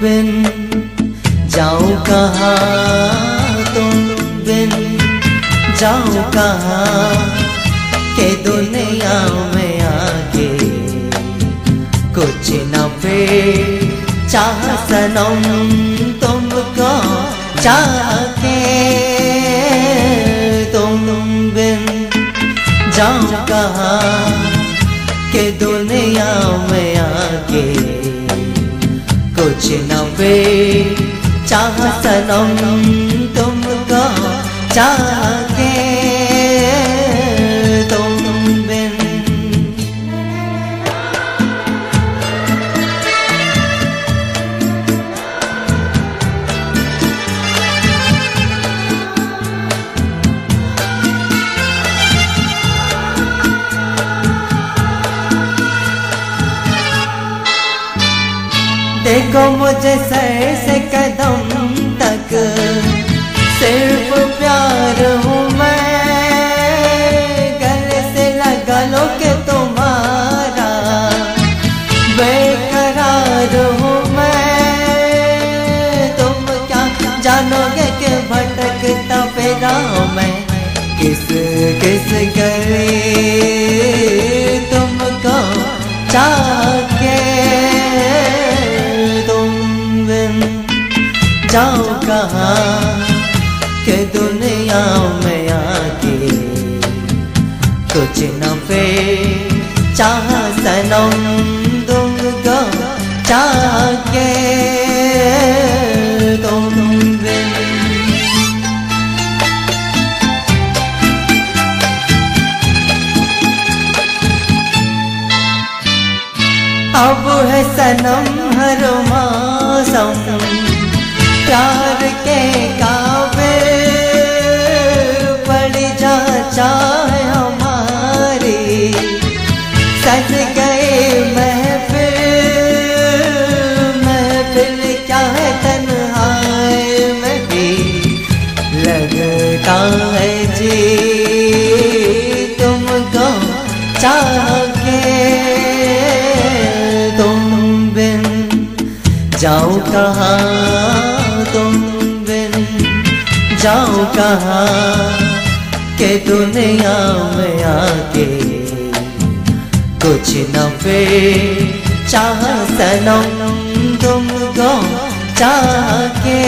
बिन जाऊँ कहा? तुम बिन जाऊँ कहा? के दुनिया में आके कुछ न पे चाह सनम तुमको चाह तुम बिन जाऊँ कहा? के दुनिया में चातनं चाह देखो मुझे सर से कदम तक। सिर्फ़ प्यार हूँ मैं। गले से लगा लो के तुम्हारा। बेकरार हूँ मैं। तुम क्या जानोगे कि भटकता फिरा मैं? किस किस करे तुमको चाह के जाओ कहाँ? के दुनिया में आके कुछ न पे चाह सनम तुमको चाह के अब है सनम हर मौसम जाओ कहाँ तुम बिन जाओ कहाँ के दुनिया में आके? कुछ न पे चाह सनम तुमको चाह के